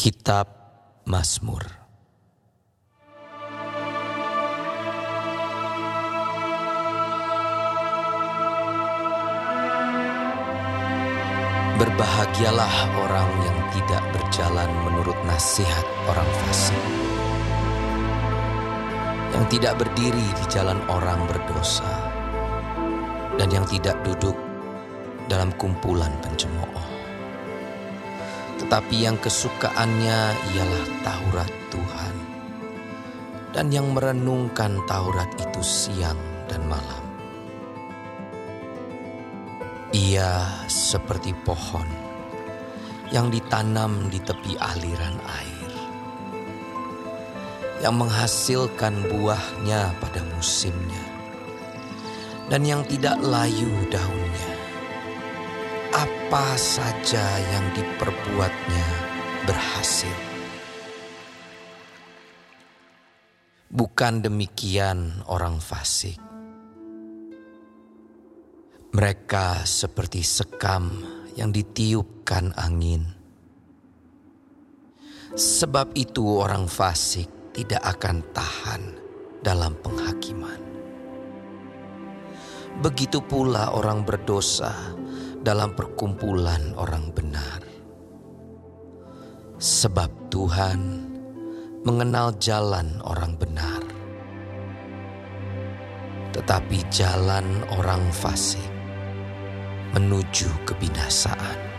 Kitab Mazmur. Berbahagialah orang yang tidak berjalan menurut nasihat orang fasik. Yang tidak berdiri di jalan orang berdosa. Dan yang tidak duduk dalam kumpulan pencemooh tetapi yang kesukaannya ialah Taurat Tuhan, dan yang merenungkan Taurat itu siang dan malam. Ia seperti pohon yang ditanam di tepi aliran air, yang menghasilkan buahnya pada musimnya, dan yang tidak layu daunnya apa saja yang diperbuatnya berhasil. Bukan demikian orang fasik. Mereka seperti sekam yang ditiupkan angin. Sebab itu orang fasik tidak akan tahan dalam penghakiman. Begitu pula orang berdosa dalam perkumpulan orang benar. Sebab Tuhan mengenal jalan orang benar, tetapi jalan orang fasik menuju kebinasaan.